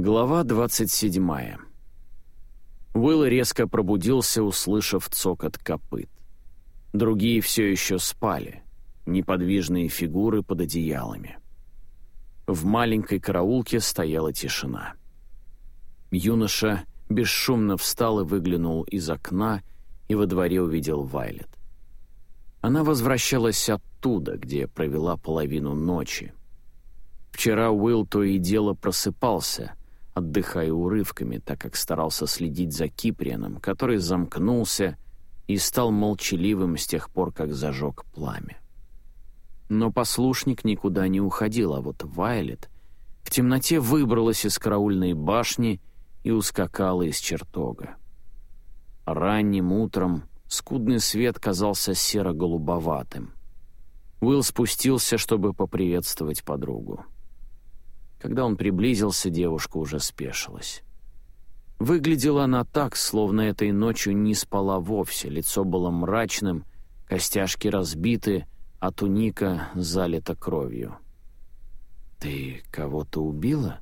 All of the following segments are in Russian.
Глава 27. Уилл резко пробудился, услышав цокот копыт. Другие все еще спали, неподвижные фигуры под одеялами. В маленькой караулке стояла тишина. Юноша бесшумно встал и выглянул из окна, и во дворе увидел Вайлет. Она возвращалась оттуда, где провела половину ночи. Вчера Уилл то и дело просыпался, отдыхая урывками, так как старался следить за Киприаном, который замкнулся и стал молчаливым с тех пор, как зажег пламя. Но послушник никуда не уходил, а вот Вайлет в темноте выбралась из караульной башни и ускакала из чертога. Ранним утром скудный свет казался серо-голубоватым. Уилл спустился, чтобы поприветствовать подругу. Когда он приблизился, девушка уже спешилась. Выглядела она так, словно этой ночью не спала вовсе, лицо было мрачным, костяшки разбиты, а туника залита кровью. «Ты кого-то убила?»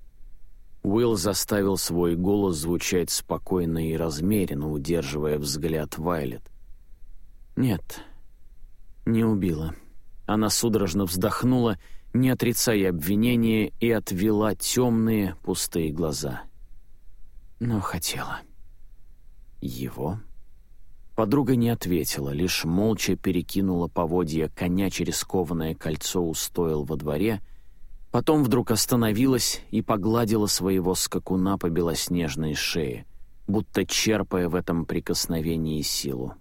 Уилл заставил свой голос звучать спокойно и размеренно, удерживая взгляд Вайлет. «Нет, не убила». Она судорожно вздохнула не отрицая обвинения, и отвела темные пустые глаза. Но хотела. Его? Подруга не ответила, лишь молча перекинула поводья коня через кованое кольцо устоял во дворе, потом вдруг остановилась и погладила своего скакуна по белоснежной шее, будто черпая в этом прикосновении силу.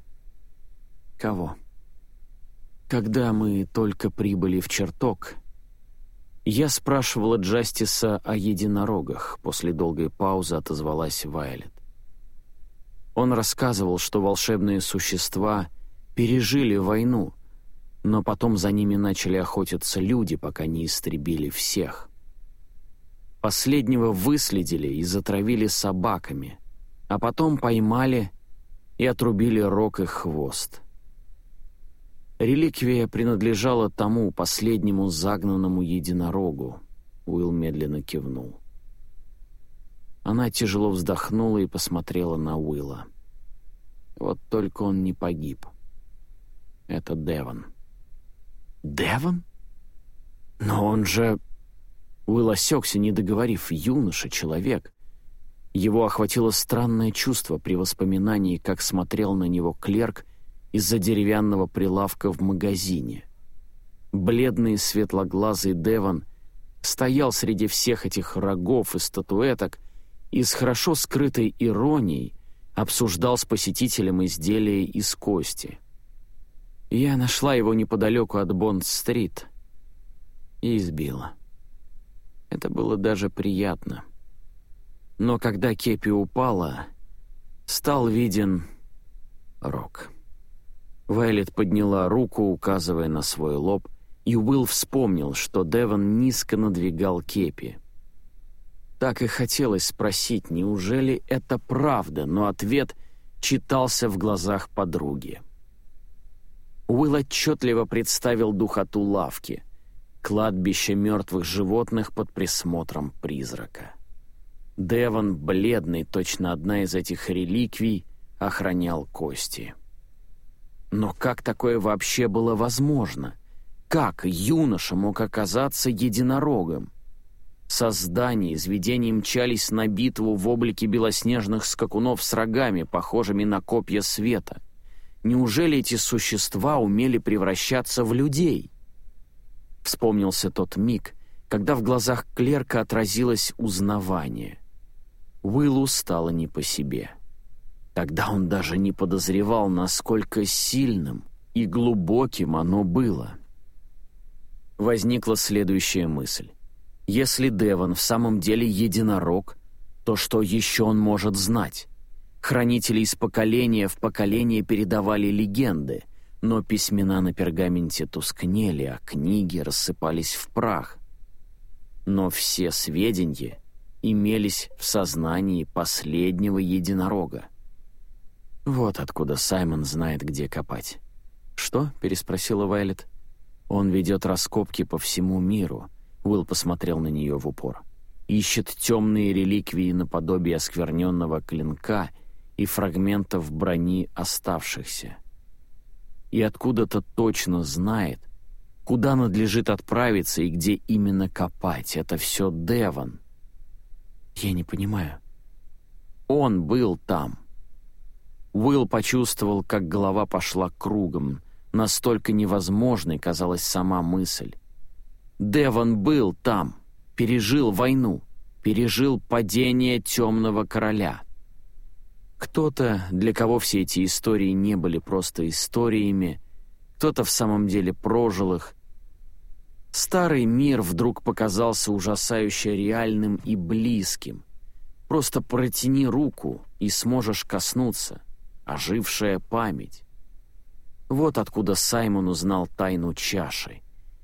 Кого? Когда мы только прибыли в чертог, «Я спрашивала Джастиса о единорогах», — после долгой паузы отозвалась Вайлет. Он рассказывал, что волшебные существа пережили войну, но потом за ними начали охотиться люди, пока не истребили всех. Последнего выследили и затравили собаками, а потом поймали и отрубили рог и хвост. Реликвия принадлежала тому последнему загнанному единорогу. Уилл медленно кивнул. Она тяжело вздохнула и посмотрела на Уилла. Вот только он не погиб. Это Девон. Девон? Но он же... Уилл осекся, не договорив. Юноша, человек. Его охватило странное чувство при воспоминании, как смотрел на него клерк из-за деревянного прилавка в магазине. Бледный светлоглазый Деван стоял среди всех этих рогов и статуэток и с хорошо скрытой иронией обсуждал с посетителем изделия из кости. Я нашла его неподалеку от Бонд-стрит и избила. Это было даже приятно. Но когда кепи упала, стал виден рог. Вайлет подняла руку, указывая на свой лоб, и Уилл вспомнил, что Девон низко надвигал кепи. Так и хотелось спросить, неужели это правда, но ответ читался в глазах подруги. Уилл отчетливо представил духоту лавки, кладбище мертвых животных под присмотром призрака. Девон, бледный, точно одна из этих реликвий, охранял кости. Но как такое вообще было возможно? Как юноша мог оказаться единорогом? Создания из видений мчались на битву в облике белоснежных скакунов с рогами, похожими на копья света. Неужели эти существа умели превращаться в людей? Вспомнился тот миг, когда в глазах клерка отразилось узнавание. Уиллу стало не по себе. — Тогда он даже не подозревал, насколько сильным и глубоким оно было. Возникла следующая мысль. Если Деван в самом деле единорог, то что еще он может знать? Хранители из поколения в поколение передавали легенды, но письмена на пергаменте тускнели, а книги рассыпались в прах. Но все сведения имелись в сознании последнего единорога. Вот откуда Саймон знает, где копать. «Что?» — переспросила Вайлет. «Он ведет раскопки по всему миру». Уилл посмотрел на нее в упор. ищет темные реликвии наподобие оскверненного клинка и фрагментов брони оставшихся. И откуда-то точно знает, куда надлежит отправиться и где именно копать. Это все Деван. Я не понимаю. Он был там. Уилл почувствовал, как голова пошла кругом. Настолько невозможной казалась сама мысль. Деван был там, пережил войну, пережил падение темного короля. Кто-то, для кого все эти истории не были просто историями, кто-то в самом деле прожил их. Старый мир вдруг показался ужасающе реальным и близким. Просто протяни руку и сможешь коснуться ожившая память. Вот откуда Саймон узнал тайну чаши.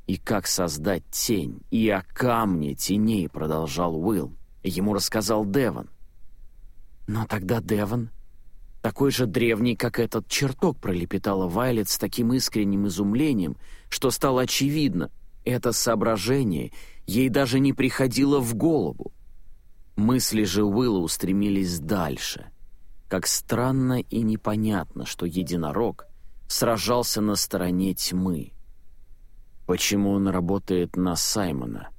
И как создать тень, и о камне теней, продолжал Уилл. Ему рассказал Деван. Но тогда Деван, такой же древний, как этот чертог, пролепетала Вайлет с таким искренним изумлением, что стало очевидно, это соображение ей даже не приходило в голову. Мысли же Уилла устремились дальше — как странно и непонятно, что единорог сражался на стороне тьмы. Почему он работает на Саймона?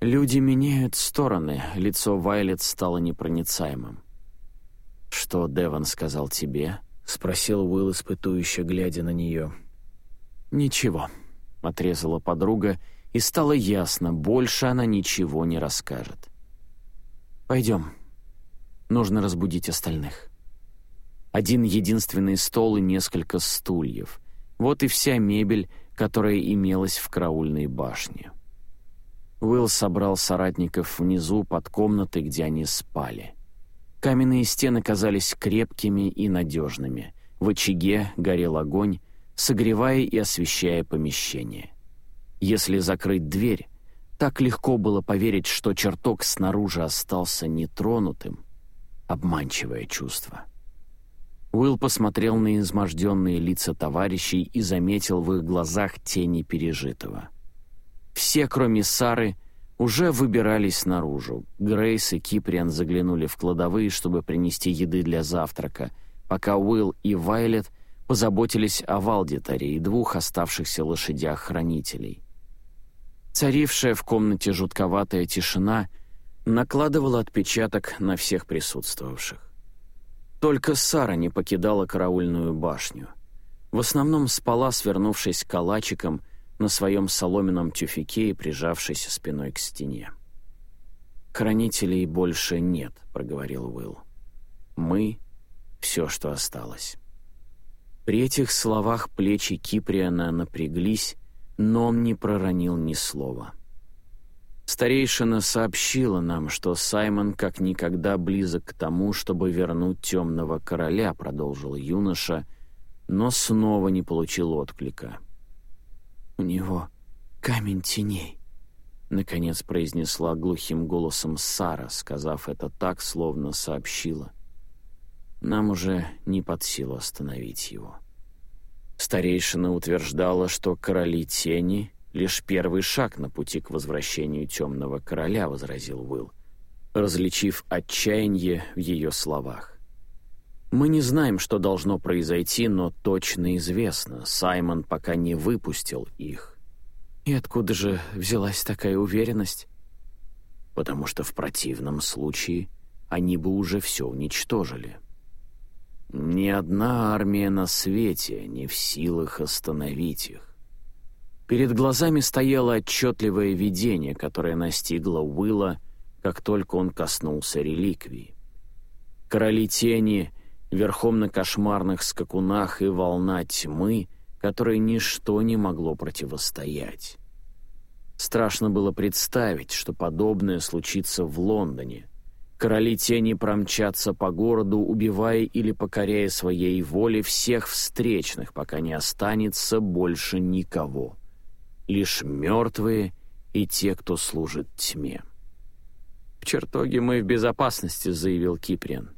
Люди меняют стороны, лицо Вайлет стало непроницаемым. «Что Деван сказал тебе?» — спросил Уилл, испытующе глядя на нее. «Ничего», — отрезала подруга, и стало ясно, больше она ничего не расскажет. «Пойдем». Нужно разбудить остальных. Один единственный стол и несколько стульев. Вот и вся мебель, которая имелась в караульной башне. Уилл собрал соратников внизу под комнатой, где они спали. Каменные стены казались крепкими и надежными. В очаге горел огонь, согревая и освещая помещение. Если закрыть дверь, так легко было поверить, что чертог снаружи остался нетронутым, обманчивое чувство. Уилл посмотрел на изможденные лица товарищей и заметил в их глазах тени пережитого. Все, кроме Сары, уже выбирались наружу. Грейс и Киприан заглянули в кладовые, чтобы принести еды для завтрака, пока Уилл и Вайлет позаботились о Валдитаре и двух оставшихся лошадях-хранителей. Царившая в комнате жутковатая тишина — накладывала отпечаток на всех присутствовавших. Только Сара не покидала караульную башню. В основном спала, свернувшись калачиком на своем соломенном тюфике и прижавшись спиной к стене. «Хранителей больше нет», — проговорил Уилл. «Мы — все, что осталось». При этих словах плечи Киприана напряглись, но он не проронил ни слова. Старейшина сообщила нам, что Саймон как никогда близок к тому, чтобы вернуть темного короля, продолжил юноша, но снова не получил отклика. «У него камень теней», — наконец произнесла глухим голосом Сара, сказав это так, словно сообщила. «Нам уже не под силу остановить его». Старейшина утверждала, что короли тени «Лишь первый шаг на пути к возвращению темного короля», — возразил Уилл, различив отчаяние в ее словах. «Мы не знаем, что должно произойти, но точно известно, Саймон пока не выпустил их». «И откуда же взялась такая уверенность?» «Потому что в противном случае они бы уже все уничтожили». Ни одна армия на свете не в силах остановить их. Перед глазами стояло отчетливое видение, которое настигло Уилла, как только он коснулся реликвии. Короли тени, верхом на кошмарных скакунах и волна тьмы, которой ничто не могло противостоять. Страшно было представить, что подобное случится в Лондоне. Короли тени промчатся по городу, убивая или покоряя своей воле всех встречных, пока не останется больше никого лишь мертвые и те, кто служит тьме. «В чертоге мы в безопасности», — заявил Киприан.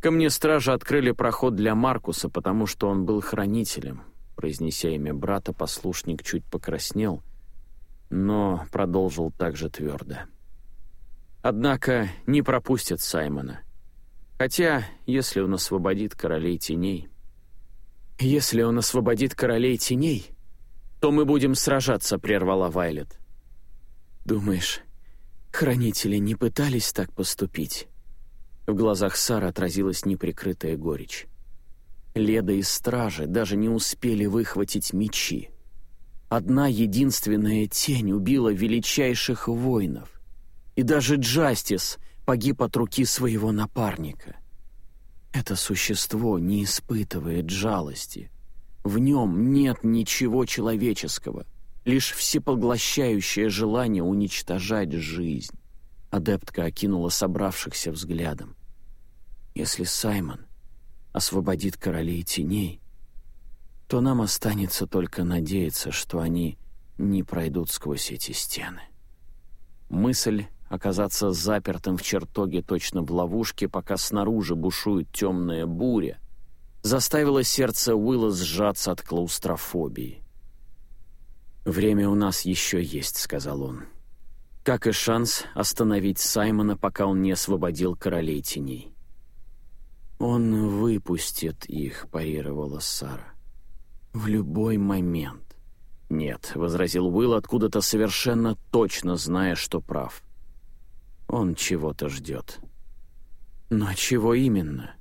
«Ко мне стражи открыли проход для Маркуса, потому что он был хранителем». Произнеся имя брата, послушник чуть покраснел, но продолжил также твердо. Однако не пропустят Саймона. Хотя, если он освободит королей теней... «Если он освободит королей теней, то мы будем сражаться», — прервала Вайлет. «Думаешь, хранители не пытались так поступить?» В глазах Сары отразилась неприкрытая горечь. Леда и стражи даже не успели выхватить мечи. Одна единственная тень убила величайших воинов. И даже Джастис погиб от руки своего напарника. Это существо не испытывает жалости. В нем нет ничего человеческого, лишь всепоглощающее желание уничтожать жизнь. Адептка окинула собравшихся взглядом. Если Саймон освободит королей теней, то нам останется только надеяться, что они не пройдут сквозь эти стены. Мысль оказаться запертым в чертоге точно в ловушке, пока снаружи бушует темная буря, заставила сердце Уилла сжаться от клаустрофобии. «Время у нас еще есть», — сказал он. «Как и шанс остановить Саймона, пока он не освободил королей теней». «Он выпустит их», — парировала Сара. «В любой момент». «Нет», — возразил Уилл, откуда-то совершенно точно зная, что прав. «Он чего-то ждет». «Но чего именно?»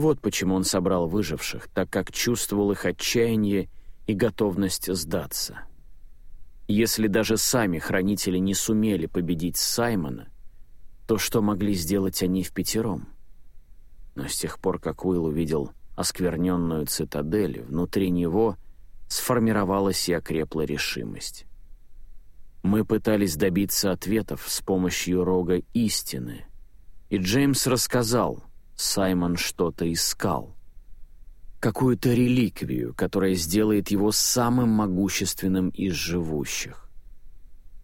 Вот почему он собрал выживших, так как чувствовал их отчаяние и готовность сдаться. Если даже сами хранители не сумели победить Саймона, то что могли сделать они в пятером? Но с тех пор, как Уилл увидел оскверненную цитадель, внутри него сформировалась и окрепла решимость. Мы пытались добиться ответов с помощью рога истины, и Джеймс рассказал, Саймон что-то искал. Какую-то реликвию, которая сделает его самым могущественным из живущих.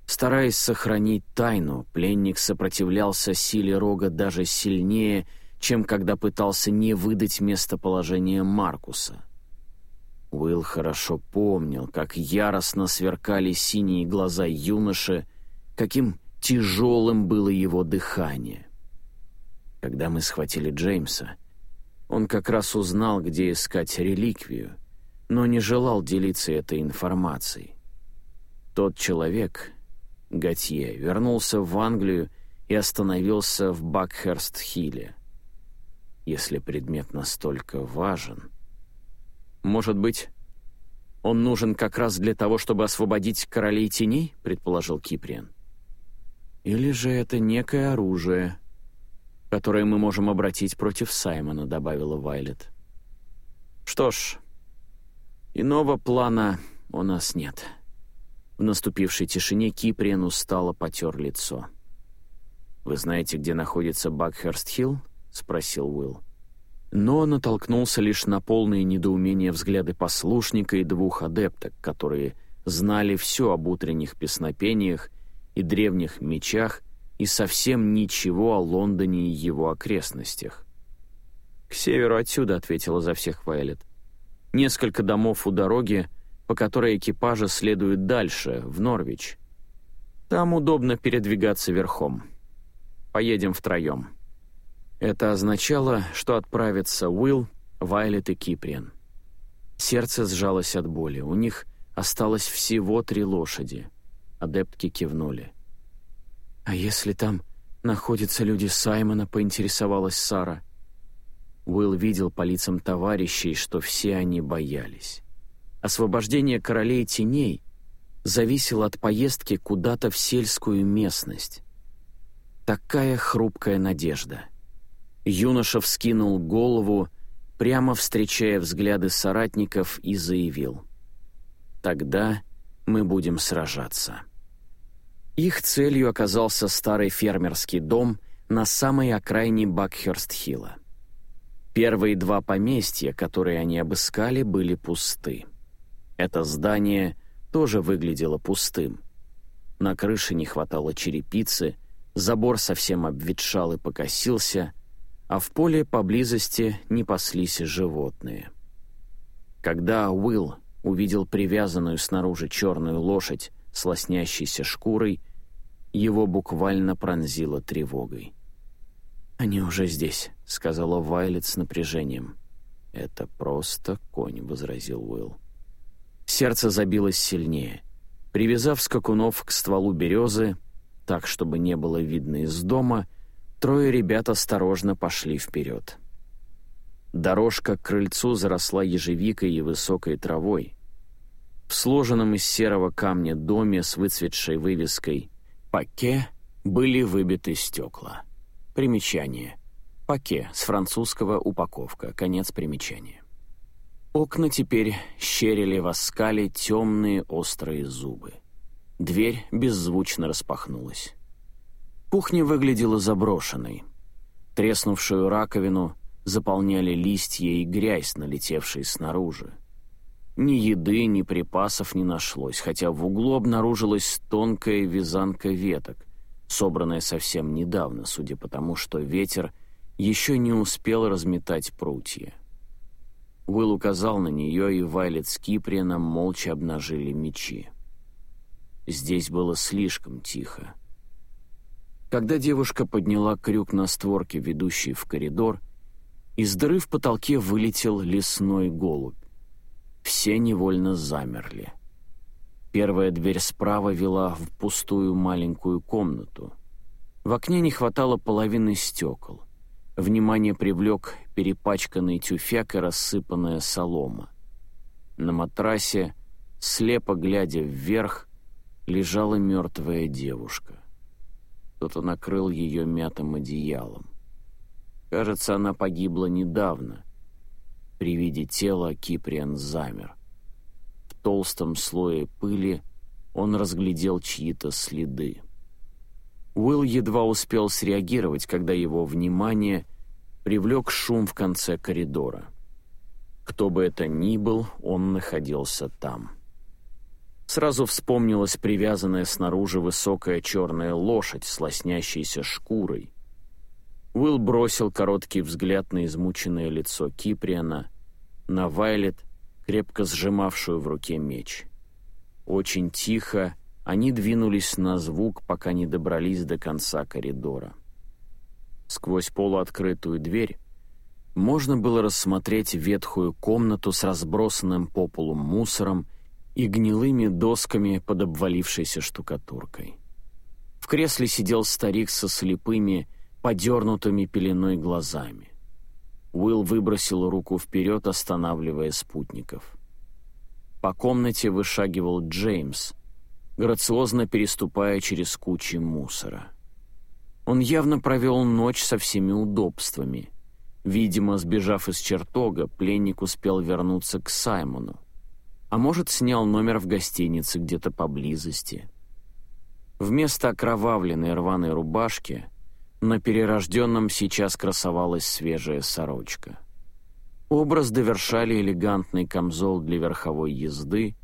Стараясь сохранить тайну, пленник сопротивлялся силе рога даже сильнее, чем когда пытался не выдать местоположение Маркуса. Уилл хорошо помнил, как яростно сверкали синие глаза юноши, каким тяжелым было его дыхание. Когда мы схватили Джеймса, он как раз узнал, где искать реликвию, но не желал делиться этой информацией. Тот человек, Готье, вернулся в Англию и остановился в Бакхерст-Хилле — если предмет настолько важен. Может быть, он нужен как раз для того, чтобы освободить королей теней, предположил Киприан. Или же это некое оружие, которое мы можем обратить против Саймона, добавила Вайлет. Что ж, иного плана у нас нет. В наступившей тишине Киприан устало потер лицо. «Вы знаете, где находится Бакхерст-Хилл?» — спросил Уилл. Но натолкнулся лишь на полные недоумения взгляды послушника и двух адепток, которые знали все об утренних песнопениях и древних мечах и совсем ничего о Лондоне и его окрестностях. «К северу отсюда», — ответила за всех Вайлет. «Несколько домов у дороги, по которой экипажи следуют дальше, в Норвич. Там удобно передвигаться верхом. Поедем втроем». Это означало, что отправятся Уилл, Вайлет и Киприан. Сердце сжалось от боли. У них осталось всего три лошади. Адептки кивнули. «А если там находятся люди Саймона?» — поинтересовалась Сара. Уилл видел по лицам товарищей, что все они боялись. Освобождение королей теней зависело от поездки куда-то в сельскую местность. Такая хрупкая надежда — Юноша вскинул голову, прямо встречая взгляды соратников, и заявил. «Тогда мы будем сражаться». Их целью оказался старый фермерский дом на самой окраине Бакхерст-Хилла. Первые два поместья, которые они обыскали, были пусты. Это здание тоже выглядело пустым. На крыше не хватало черепицы, забор совсем обветшал и покосился — а в поле поблизости не паслись животные. Когда Уилл увидел привязанную снаружи черную лошадь с лоснящейся шкурой, его буквально пронзило тревогой. «Они уже здесь», — сказала Вайлет с напряжением. «Это просто конь», — возразил Уилл. Сердце забилось сильнее. Привязав скакунов к стволу березы, так, чтобы не было видно из дома, трое ребят осторожно пошли вперед. Дорожка к крыльцу заросла ежевикой и высокой травой. В сложенном из серого камня доме с выцветшей вывеской «Паке» были выбиты стекла. Примечание. «Паке» с французского «упаковка», конец примечания. Окна теперь щерили в оскале темные острые зубы. Дверь беззвучно распахнулась. Кухня выглядела заброшенной. Треснувшую раковину заполняли листья и грязь, налетевшие снаружи. Ни еды, ни припасов не нашлось, хотя в углу обнаружилась тонкая вязанка веток, собранная совсем недавно, судя по тому, что ветер еще не успел разметать прутья. Уилл указал на нее, и Вайлет с Киприаном молча обнажили мечи. Здесь было слишком тихо. Когда девушка подняла крюк на створке, ведущей в коридор, из дыры в потолке вылетел лесной голубь. Все невольно замерли. Первая дверь справа вела в пустую маленькую комнату. В окне не хватало половины стекол. Внимание привлек перепачканный тюфяк и рассыпанная солома. На матрасе, слепо глядя вверх, лежала мертвая девушка. Кто-то накрыл ее мятым одеялом. Кажется, она погибла недавно. При виде тела Киприан замер. В толстом слое пыли он разглядел чьи-то следы. Уилл едва успел среагировать, когда его внимание привлек шум в конце коридора. Кто бы это ни был, он находился там. Сразу вспомнилась привязанная снаружи высокая черная лошадь с лоснящейся шкурой. Уилл бросил короткий взгляд на измученное лицо Киприана, на Вайлет, крепко сжимавшую в руке меч. Очень тихо они двинулись на звук, пока не добрались до конца коридора. Сквозь полуоткрытую дверь можно было рассмотреть ветхую комнату с разбросанным по полу мусором и гнилыми досками под обвалившейся штукатуркой. В кресле сидел старик со слепыми, подернутыми пеленой глазами. Уилл выбросил руку вперед, останавливая спутников. По комнате вышагивал Джеймс, грациозно переступая через кучи мусора. Он явно провел ночь со всеми удобствами. Видимо, сбежав из чертога, пленник успел вернуться к Саймону а может, снял номер в гостинице где-то поблизости. Вместо окровавленной рваной рубашки на перерожденном сейчас красовалась свежая сорочка. Образ довершали элегантный камзол для верховой езды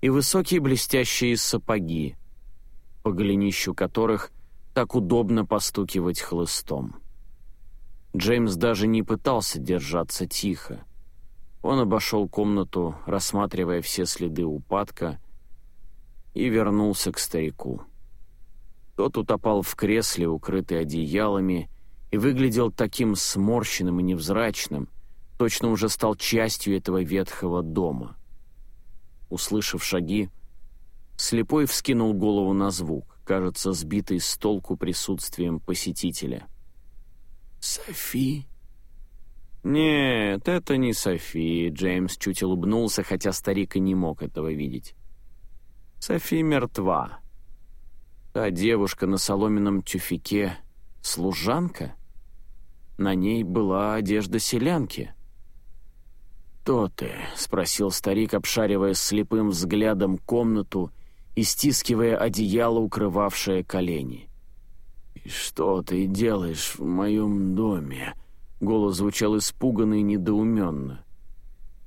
и высокие блестящие сапоги, по голенищу которых так удобно постукивать хлыстом. Джеймс даже не пытался держаться тихо, он обошел комнату, рассматривая все следы упадка, и вернулся к старику. Тот утопал в кресле, укрытый одеялами, и выглядел таким сморщенным и невзрачным, точно уже стал частью этого ветхого дома. Услышав шаги, слепой вскинул голову на звук, кажется, сбитый с толку присутствием посетителя. «Софи?» «Нет, это не Софи», — Джеймс чуть улыбнулся, хотя старик и не мог этого видеть. «Софи мертва. Та девушка на соломенном тюфике — служанка? На ней была одежда селянки». «Кто ты?» — спросил старик, обшаривая слепым взглядом комнату и стискивая одеяло, укрывавшее колени. «И что ты делаешь в моем доме?» Голос звучал испуганно и недоуменно.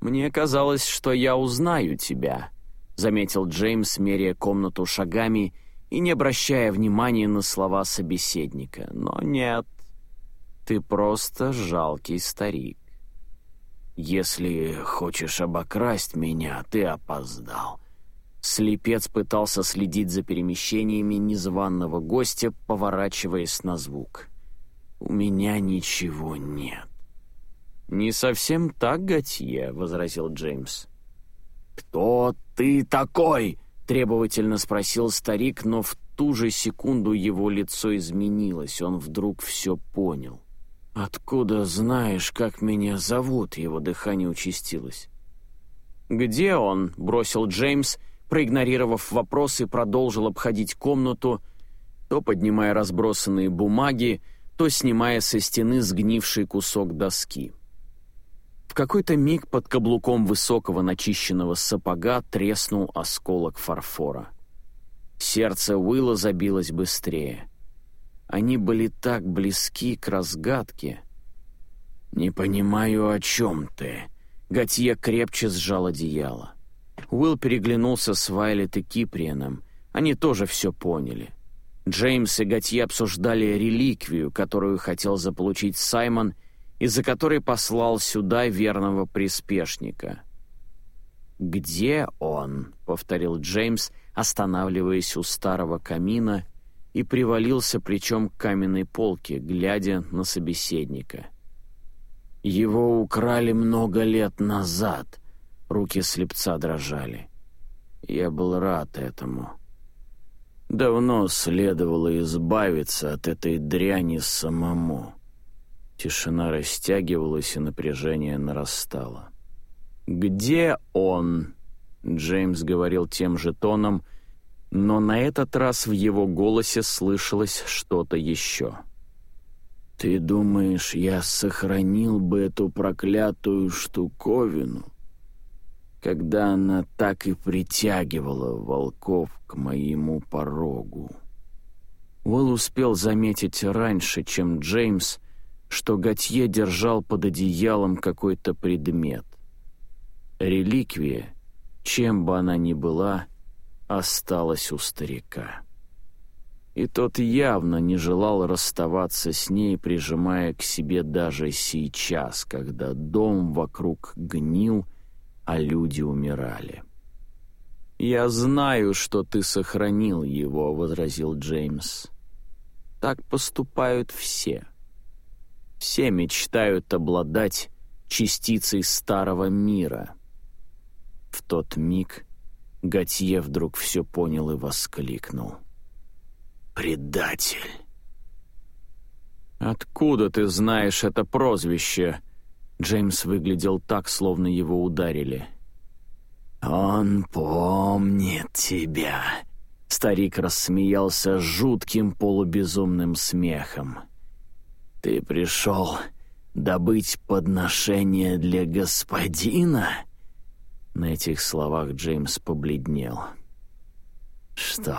«Мне казалось, что я узнаю тебя», — заметил Джеймс, меряя комнату шагами и не обращая внимания на слова собеседника. «Но нет, ты просто жалкий старик. Если хочешь обокрасть меня, ты опоздал. Слепец пытался следить за перемещениями незваного гостя, поворачиваясь на звук. «У меня ничего нет». «Не совсем так, Готье», — возразил Джеймс. «Кто ты такой?» — требовательно спросил старик, но в ту же секунду его лицо изменилось, он вдруг все понял. «Откуда знаешь, как меня зовут?» — его дыхание участилось. «Где он?» — бросил Джеймс, проигнорировав вопрос и продолжил обходить комнату, то поднимая разбросанные бумаги, то снимая со стены сгнивший кусок доски. В какой-то миг под каблуком высокого начищенного сапога треснул осколок фарфора. Сердце Уилла забилось быстрее. Они были так близки к разгадке. «Не понимаю, о чем ты». Готье крепче сжал одеяло. Уилл переглянулся с Вайлет и Киприаном. Они тоже все поняли. Джеймс и Готье обсуждали реликвию, которую хотел заполучить Саймон, из-за которой послал сюда верного приспешника. «Где он?» — повторил Джеймс, останавливаясь у старого камина и привалился плечом к каменной полке, глядя на собеседника. «Его украли много лет назад», — руки слепца дрожали. Я был рад этому. Давно следовало избавиться от этой дряни самому. Тишина растягивалась, и напряжение нарастало. «Где он?» Джеймс говорил тем же тоном, но на этот раз в его голосе слышалось что-то еще. «Ты думаешь, я сохранил бы эту проклятую штуковину, когда она так и притягивала волков к моему порогу?» Уолл успел заметить раньше, чем Джеймс, что Готье держал под одеялом какой-то предмет. Реликвия, чем бы она ни была, осталась у старика. И тот явно не желал расставаться с ней, прижимая к себе даже сейчас, когда дом вокруг гнил, а люди умирали. «Я знаю, что ты сохранил его», — возразил Джеймс. «Так поступают все. Все мечтают обладать частицей старого мира». В тот миг Готье вдруг все понял и воскликнул. «Предатель!» «Откуда ты знаешь это прозвище?» Джеймс выглядел так, словно его ударили. «Он помнит тебя!» Старик рассмеялся жутким полубезумным смехом. «Ты пришел добыть подношение для господина?» На этих словах Джеймс побледнел. «Что,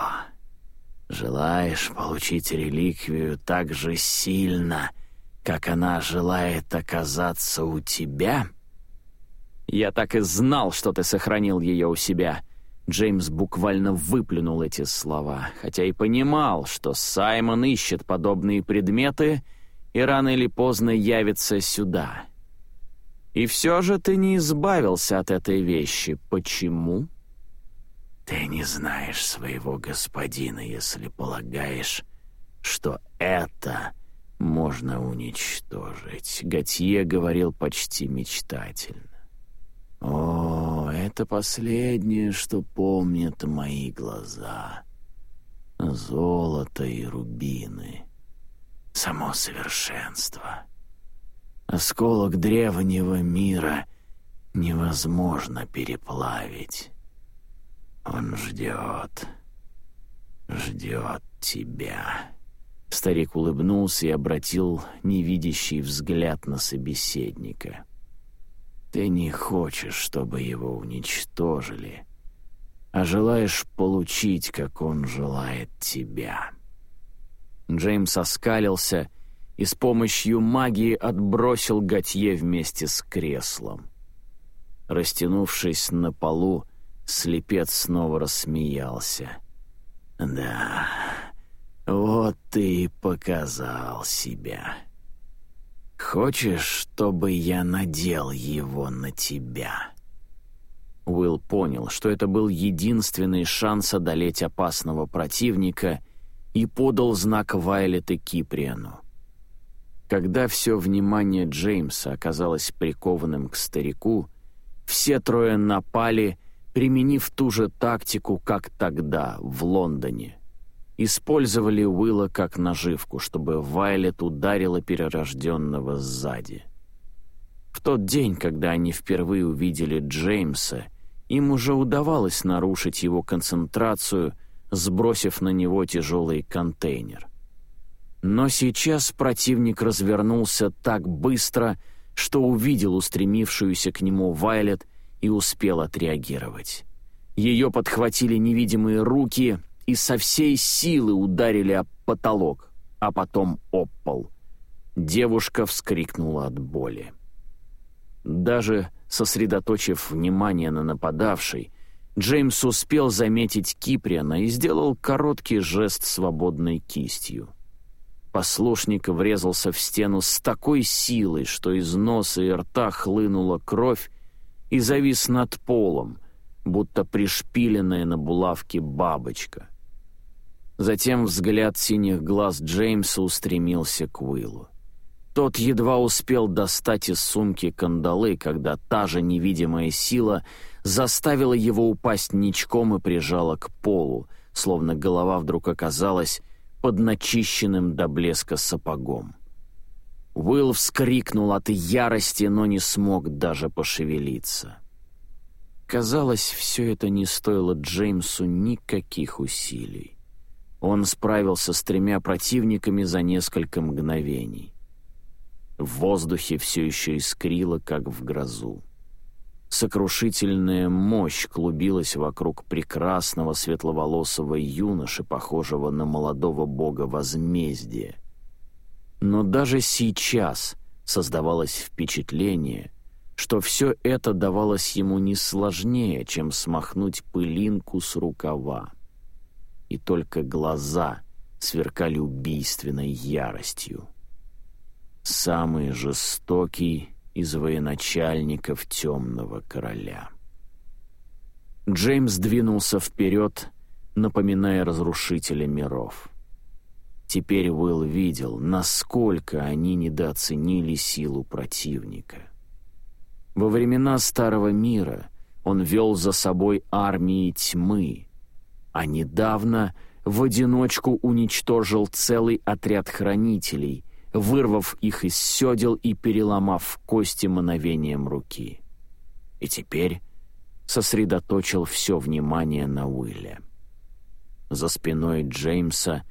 желаешь получить реликвию так же сильно, как она желает оказаться у тебя?» «Я так и знал, что ты сохранил ее у себя», Джеймс буквально выплюнул эти слова, хотя и понимал, что Саймон ищет подобные предметы и рано или поздно явится сюда. И все же ты не избавился от этой вещи. Почему? Ты не знаешь своего господина, если полагаешь, что это можно уничтожить. Готье говорил почти мечтательно. О, это последнее, что помнят мои глаза. Золото и рубины. Само совершенство. Осколок древнего мира невозможно переплавить. Он ждет, ждет тебя». Старик улыбнулся и обратил невидящий взгляд на собеседника. «Ты не хочешь, чтобы его уничтожили, а желаешь получить, как он желает тебя». Джеймс оскалился и с помощью магии отбросил Готье вместе с креслом. Растянувшись на полу, слепец снова рассмеялся. «Да, вот ты и показал себя. Хочешь, чтобы я надел его на тебя?» Уилл понял, что это был единственный шанс одолеть опасного противника и подал знак Вайлет и Киприану. Когда все внимание Джеймса оказалось прикованным к старику, все трое напали, применив ту же тактику, как тогда, в Лондоне. Использовали Уилла как наживку, чтобы Вайлет ударила перерожденного сзади. В тот день, когда они впервые увидели Джеймса, им уже удавалось нарушить его концентрацию, сбросив на него тяжелый контейнер. Но сейчас противник развернулся так быстро, что увидел устремившуюся к нему Вайлет и успел отреагировать. Ее подхватили невидимые руки и со всей силы ударили об потолок, а потом об пол. Девушка вскрикнула от боли. Даже сосредоточив внимание на нападавшей, Джеймс успел заметить Киприана и сделал короткий жест свободной кистью. Послушник врезался в стену с такой силой, что из носа и рта хлынула кровь и завис над полом, будто пришпиленная на булавке бабочка. Затем взгляд синих глаз Джеймса устремился к Уиллу. Тот едва успел достать из сумки кандалы, когда та же невидимая сила заставила его упасть ничком и прижала к полу, словно голова вдруг оказалась под начищенным до блеска сапогом. Уилл вскрикнул от ярости, но не смог даже пошевелиться. Казалось, все это не стоило Джеймсу никаких усилий. Он справился с тремя противниками за несколько мгновений. В воздухе все еще искрило, как в грозу. Сокрушительная мощь клубилась вокруг прекрасного светловолосого юноши, похожего на молодого бога возмездия. Но даже сейчас создавалось впечатление, что все это давалось ему не сложнее, чем смахнуть пылинку с рукава. И только глаза сверкали убийственной яростью. Самый жестокий из военачальников темного короля. Джеймс двинулся вперед, напоминая разрушителя миров. Теперь Уилл видел, насколько они недооценили силу противника. Во времена Старого Мира он вел за собой армии тьмы, а недавно в одиночку уничтожил целый отряд хранителей — вырвав их из седел и переломав кости мановением руки. И теперь сосредоточил все внимание на Уилле. За спиной Джеймса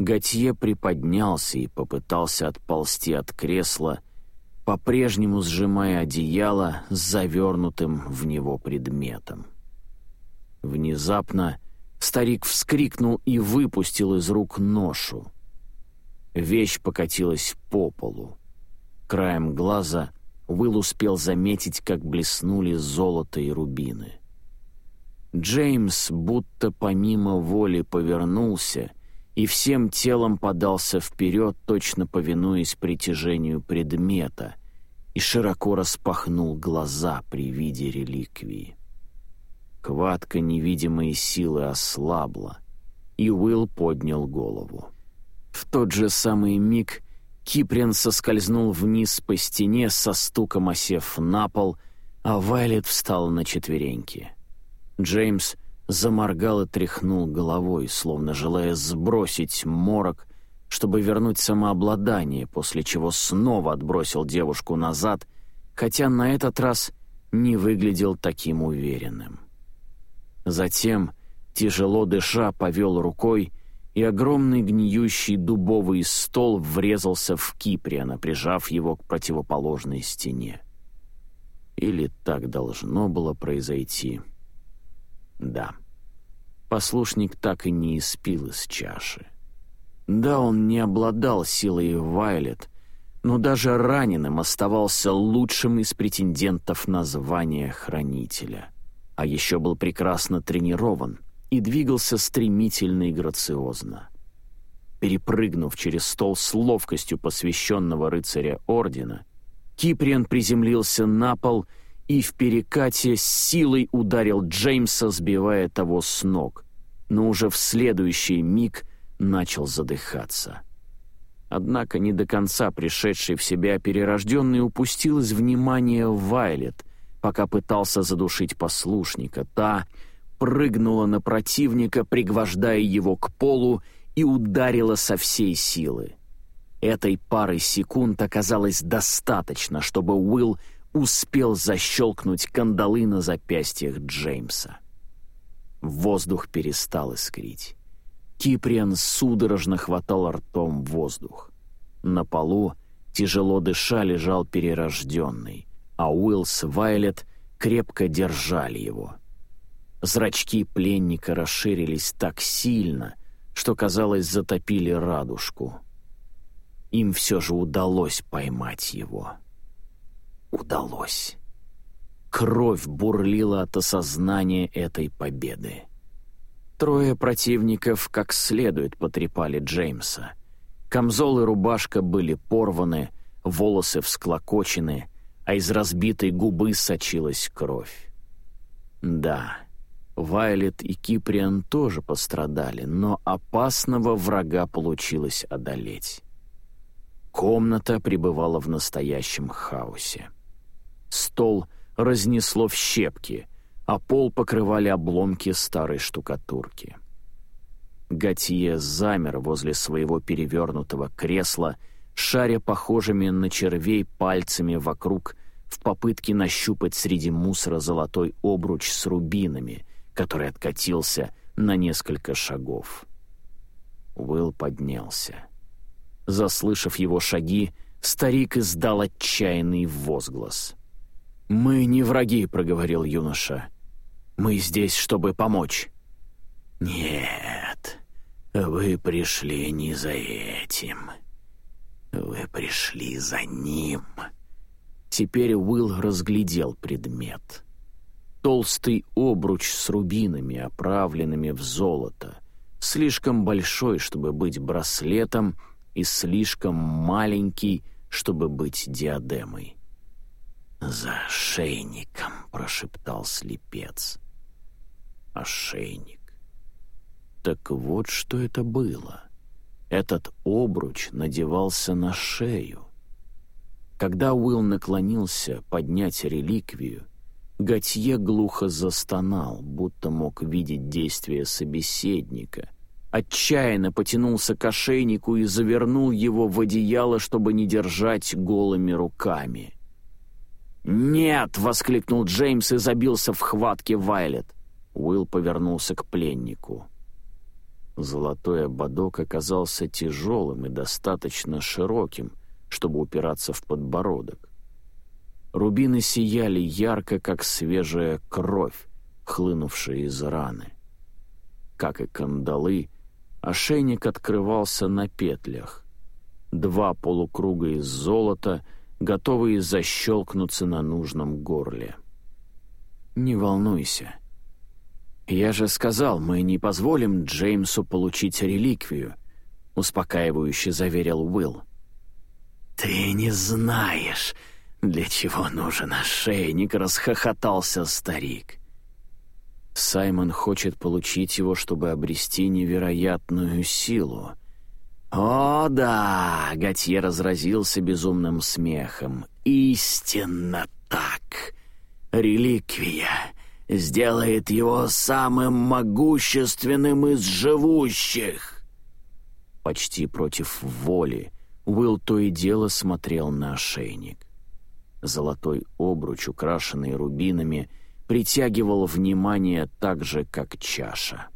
Готье приподнялся и попытался отползти от кресла, по-прежнему сжимая одеяло с завернутым в него предметом. Внезапно старик вскрикнул и выпустил из рук ношу. Вещь покатилась по полу. Краем глаза Уилл успел заметить, как блеснули золото и рубины. Джеймс будто помимо воли повернулся и всем телом подался вперед, точно повинуясь притяжению предмета, и широко распахнул глаза при виде реликвии. Хватка невидимой силы ослабла, и Уилл поднял голову. В тот же самый миг Киприн соскользнул вниз по стене, со стуком осев на пол, а Вайлет встал на четвереньки. Джеймс заморгал и тряхнул головой, словно желая сбросить морок, чтобы вернуть самообладание, после чего снова отбросил девушку назад, хотя на этот раз не выглядел таким уверенным. Затем, тяжело дыша, повел рукой и огромный гниющий дубовый стол врезался в Киприана, прижав его к противоположной стене. Или так должно было произойти. Да. Послушник так и не испил из чаши. Да, он не обладал силой Вайлет, но даже раненым оставался лучшим из претендентов на звание хранителя. А еще был прекрасно тренирован — и двигался стремительно и грациозно. Перепрыгнув через стол с ловкостью посвященного рыцаря Ордена, Киприан приземлился на пол и в перекате с силой ударил Джеймса, сбивая того с ног, но уже в следующий миг начал задыхаться. Однако не до конца пришедший в себя перерожденный упустил из внимания Вайлет, пока пытался задушить послушника. Та прыгнула на противника, пригвождая его к полу, и ударила со всей силы. Этой пары секунд оказалось достаточно, чтобы Уилл успел защелкнуть кандалы на запястьях Джеймса. Воздух перестал искрить. Киприан судорожно хватал ртом воздух. На полу, тяжело дыша, лежал перерожденный, а Уилл с Вайлет крепко держали его. Зрачки пленника расширились так сильно, что, казалось, затопили радужку. Им все же удалось поймать его. Удалось. Кровь бурлила от осознания этой победы. Трое противников как следует потрепали Джеймса. Камзол и рубашка были порваны, волосы всклокочены, а из разбитой губы сочилась кровь. Да, Вайлет и Киприан тоже пострадали, но опасного врага получилось одолеть. Комната пребывала в настоящем хаосе. Стол разнесло в щепки, а пол покрывали обломки старой штукатурки. Готье замер возле своего перевернутого кресла, шаря похожими на червей пальцами вокруг в попытке нащупать среди мусора золотой обруч с рубинами, который откатился на несколько шагов. Уилл поднялся. Заслышав его шаги, старик издал отчаянный возглас. «Мы не враги», — проговорил юноша. Мы здесь, чтобы помочь». «Нет, вы пришли не за этим. Вы пришли за ним». Теперь Уилл разглядел предмет. Толстый обруч с рубинами, оправленными в золото, слишком большой, чтобы быть браслетом, и слишком маленький, чтобы быть диадемой. «За шейником», — прошептал слепец ошейник. Так вот что это было. Этот обруч надевался на шею. Когда Уилл наклонился поднять реликвию, Готье глухо застонал, будто мог видеть действия собеседника. Отчаянно потянулся к ошейнику и завернул его в одеяло, чтобы не держать голыми руками. «Нет!» — воскликнул Джеймс и забился в хватке Вайлет. Уилл повернулся к пленнику. Золотой ободок оказался тяжелым и достаточно широким, чтобы упираться в подбородок. Рубины сияли ярко, как свежая кровь, хлынувшая из раны. Как и кандалы, ошейник открывался на петлях. Два полукруга из золота, готовые защелкнуться на нужном горле. «Не волнуйся», «Я же сказал, мы не позволим Джеймсу получить реликвию», — успокаивающе заверил Уилл. «Ты не знаешь, для чего нужен ошейник», — расхохотался старик. Саймон хочет получить его, чтобы обрести невероятную силу. «О, да!» — Готье разразился безумным смехом. «Истинно так! Реликвия сделает его самым могущественным из живущих!» Почти против воли Уилл то и дело смотрел на ошейник. Золотой обруч, украшенный рубинами, притягивал внимание так же, как чаша.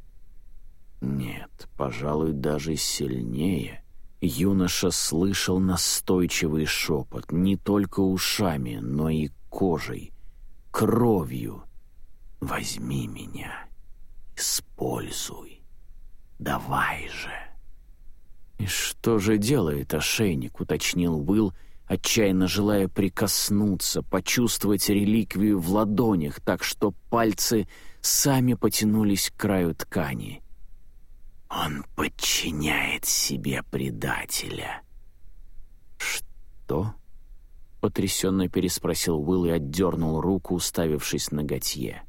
Нет, пожалуй, даже сильнее. Юноша слышал настойчивый шепот не только ушами, но и кожей, кровью — Возьми меня, используй, давай же. «И что же делает ошейник?» — уточнил Уилл, отчаянно желая прикоснуться, почувствовать реликвию в ладонях, так что пальцы сами потянулись к краю ткани. «Он подчиняет себе предателя». «Что?» потрясенно переспросил Уилл и отдернул руку, уставившись на Готье.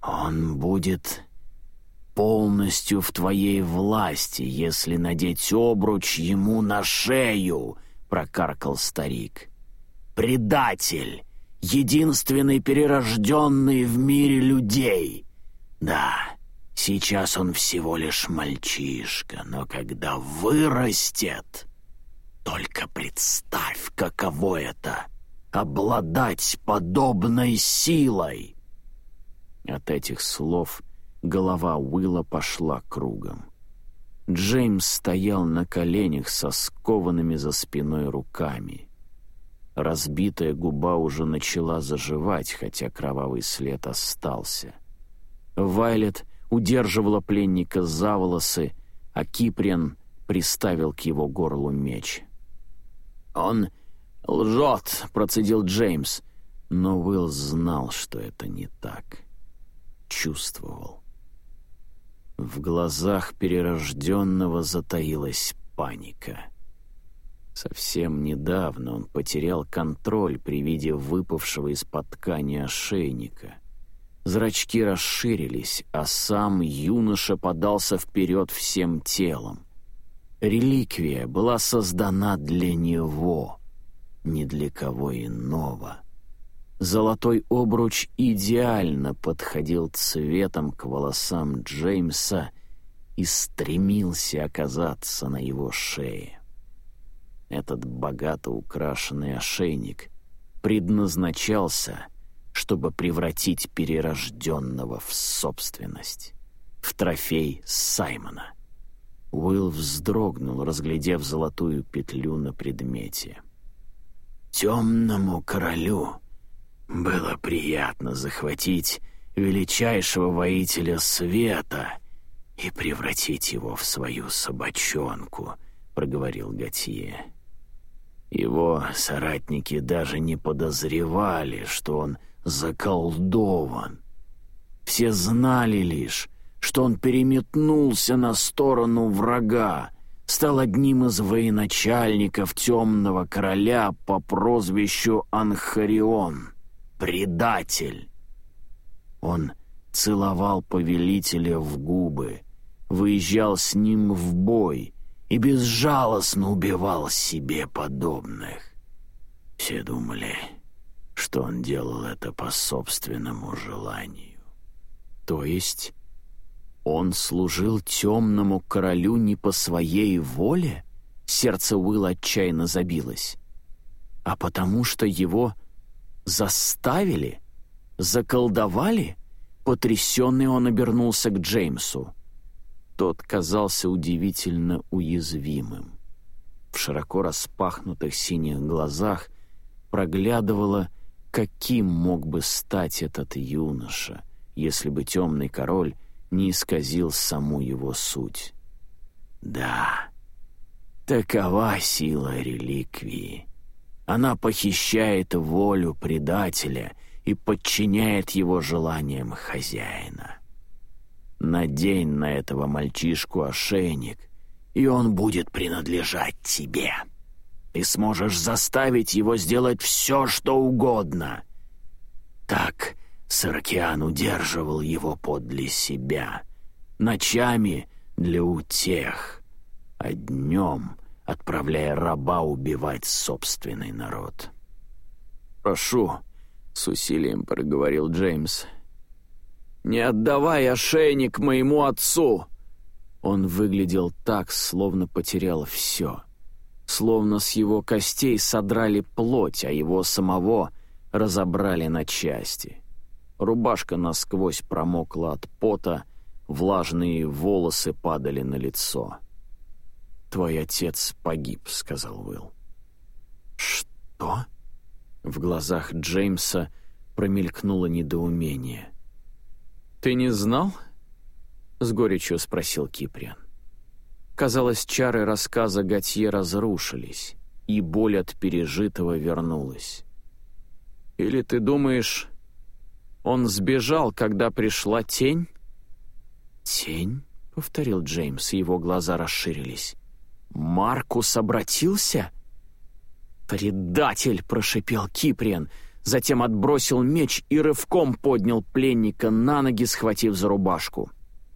«Он будет полностью в твоей власти, если надеть обруч ему на шею», — прокаркал старик. «Предатель! Единственный перерожденный в мире людей! Да, сейчас он всего лишь мальчишка, но когда вырастет...» Только представь, каково это — обладать подобной силой!» От этих слов голова Уилла пошла кругом. Джеймс стоял на коленях со скованными за спиной руками. Разбитая губа уже начала заживать, хотя кровавый след остался. Вайлет удерживала пленника за волосы, а Киприан приставил к его горлу меч. «Он лжет», — процедил Джеймс. Но Уилл знал, что это не так. Чувствовал. В глазах перерожденного затаилась паника. Совсем недавно он потерял контроль при виде выпавшего из-под ткани ошейника. Зрачки расширились, а сам юноша подался вперед всем телом. Реликвия была создана для него, ни для кого иного. Золотой обруч идеально подходил цветом к волосам Джеймса и стремился оказаться на его шее. Этот богато украшенный ошейник предназначался, чтобы превратить перерожденного в собственность, в трофей Саймона — Уилл вздрогнул, разглядев золотую петлю на предмете. «Темному королю было приятно захватить величайшего воителя света и превратить его в свою собачонку», — проговорил Готье. Его соратники даже не подозревали, что он заколдован. Все знали лишь, что он переметнулся на сторону врага, стал одним из военачальников темного короля по прозвищу Анхарион, предатель. Он целовал повелителя в губы, выезжал с ним в бой и безжалостно убивал себе подобных. Все думали, что он делал это по собственному желанию. То есть он служил темному королю не по своей воле? Сердце Уилла отчаянно забилось. А потому что его заставили? Заколдовали? Потрясенный он обернулся к Джеймсу. Тот казался удивительно уязвимым. В широко распахнутых синих глазах проглядывало, каким мог бы стать этот юноша, если бы темный король не исказил саму его суть. Да, такова сила реликвии. Она похищает волю предателя и подчиняет его желаниям хозяина. Надень на этого мальчишку ошейник, и он будет принадлежать тебе. Ты сможешь заставить его сделать все, что угодно. Так Саркиан удерживал его подле себя, ночами для утех, а днем отправляя раба убивать собственный народ. «Прошу», — с усилием проговорил Джеймс, — «не отдавай ошейник моему отцу!» Он выглядел так, словно потерял все. Словно с его костей содрали плоть, а его самого разобрали на части. Рубашка насквозь промокла от пота, влажные волосы падали на лицо. «Твой отец погиб», — сказал Уилл. «Что?» В глазах Джеймса промелькнуло недоумение. «Ты не знал?» — с горечью спросил Киприан. Казалось, чары рассказа Готье разрушились, и боль от пережитого вернулась. «Или ты думаешь, он сбежал, когда пришла тень?» «Тень?» — повторил Джеймс, и его глаза расширились. «Маркус обратился?» «Предатель!» — прошипел Киприан, затем отбросил меч и рывком поднял пленника на ноги, схватив за рубашку.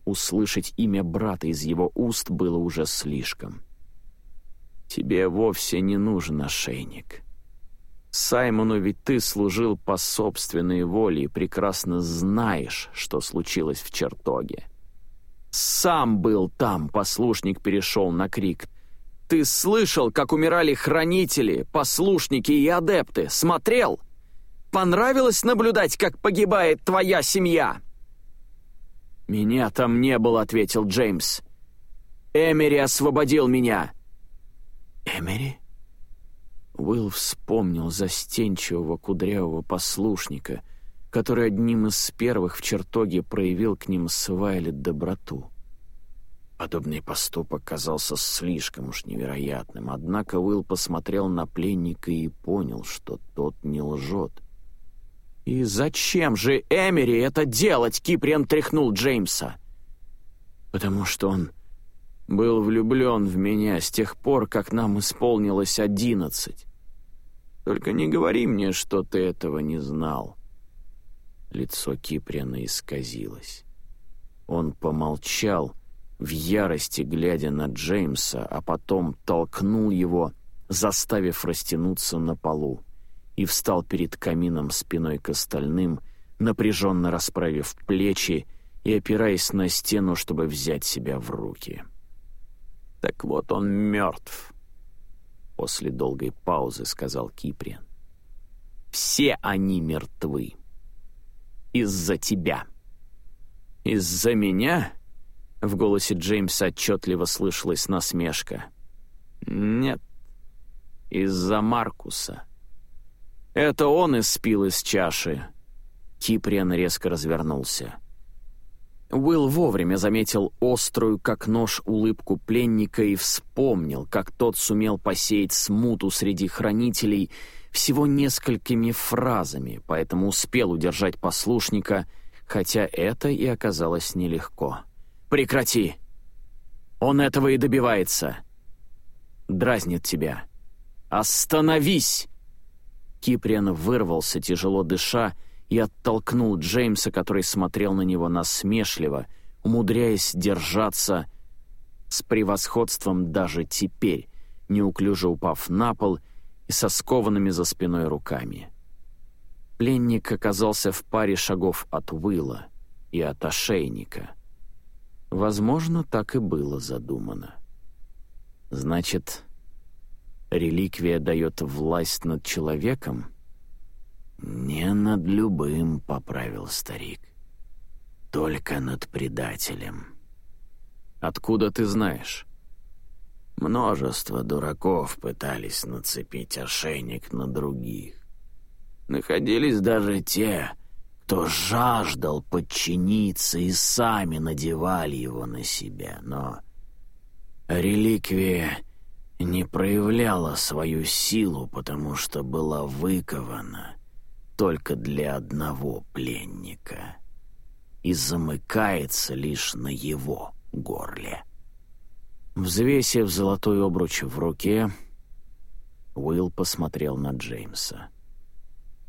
Услышать имя брата из его уст было уже слишком. «Тебе вовсе не нужен ошейник. Саймону ведь ты служил по собственной воле и прекрасно знаешь, что случилось в чертоге. Сам был там, послушник перешел на крик. Ты слышал, как умирали хранители, послушники и адепты? Смотрел? Понравилось наблюдать, как погибает твоя семья?» «Меня там не было», — ответил Джеймс. «Эмери освободил меня». «Эмери?» Уилл вспомнил застенчивого кудрявого послушника, который одним из первых в чертоге проявил к ним с Вайлет доброту. Подобный поступок казался слишком уж невероятным, однако Уилл посмотрел на пленника и понял, что тот не лжет. «И зачем же Эмери это делать?» — Киприан тряхнул Джеймса. «Потому что он был влюблен в меня с тех пор, как нам исполнилось одиннадцать. Только не говори мне, что ты этого не знал». Лицо Киприана исказилось. Он помолчал — в ярости глядя на Джеймса, а потом толкнул его, заставив растянуться на полу, и встал перед камином спиной к остальным, напряженно расправив плечи и опираясь на стену, чтобы взять себя в руки. «Так вот он мертв», — после долгой паузы сказал Киприан. «Все они мертвы. Из-за тебя». «Из-за меня?» В голосе Джеймса отчетливо слышалась насмешка. «Нет, из-за Маркуса. Это он испил из чаши». Киприан резко развернулся. Уилл вовремя заметил острую, как нож, улыбку пленника и вспомнил, как тот сумел посеять смуту среди хранителей всего несколькими фразами, поэтому успел удержать послушника, хотя это и оказалось нелегко. Прекрати. Он этого и добивается. Дразнит тебя. Остановись!» Киприан вырвался, тяжело дыша, и оттолкнул Джеймса, который смотрел на него насмешливо, умудряясь держаться с превосходством даже теперь, неуклюже упав на пол и со скованными за спиной руками. Пленник оказался в паре шагов от Уилла и от ошейника. Возможно, так и было задумано. Значит, реликвия дает власть над человеком? «Не над любым», — поправил старик. «Только над предателем». «Откуда ты знаешь?» Множество дураков пытались нацепить ошейник на других. Находились даже те, кто жаждал подчиниться и сами надевали его на себя, но реликвия не проявляла свою силу, потому что была выкована только для одного пленника и замыкается лишь на его горле. Взвесив золотой обруч в руке, Уилл посмотрел на Джеймса.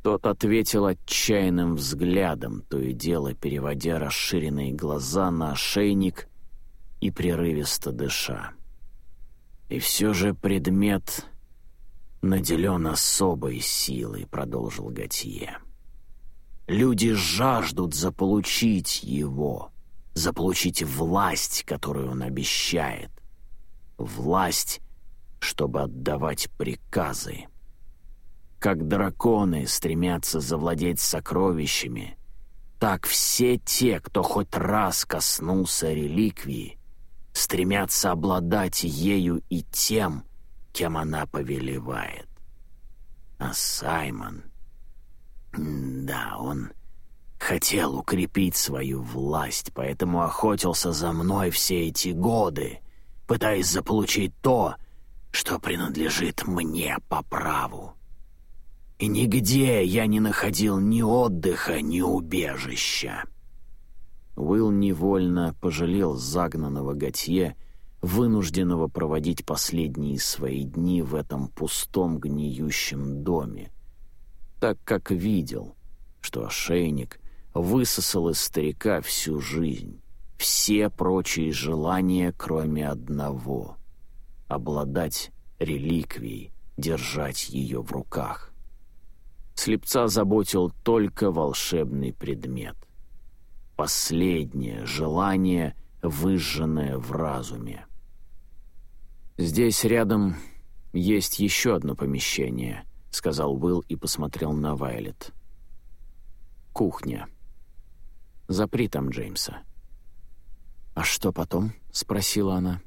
Тот ответил отчаянным взглядом, то и дело переводя расширенные глаза на ошейник и прерывисто дыша. «И все же предмет наделен особой силой», — продолжил Готье. «Люди жаждут заполучить его, заполучить власть, которую он обещает. Власть, чтобы отдавать приказы» как драконы стремятся завладеть сокровищами, так все те, кто хоть раз коснулся реликвии, стремятся обладать ею и тем, кем она повелевает. А Саймон... Да, он хотел укрепить свою власть, поэтому охотился за мной все эти годы, пытаясь заполучить то, что принадлежит мне по праву. И нигде я не находил ни отдыха, ни убежища. Уилл невольно пожалел загнанного Готье, вынужденного проводить последние свои дни в этом пустом гниющем доме, так как видел, что ошейник высосал из старика всю жизнь, все прочие желания, кроме одного — обладать реликвией, держать ее в руках. Слепца заботил только волшебный предмет. Последнее желание, выжженное в разуме. «Здесь рядом есть еще одно помещение», — сказал Уилл и посмотрел на Вайлет. «Кухня. Запри там Джеймса». «А что потом?» — спросила она.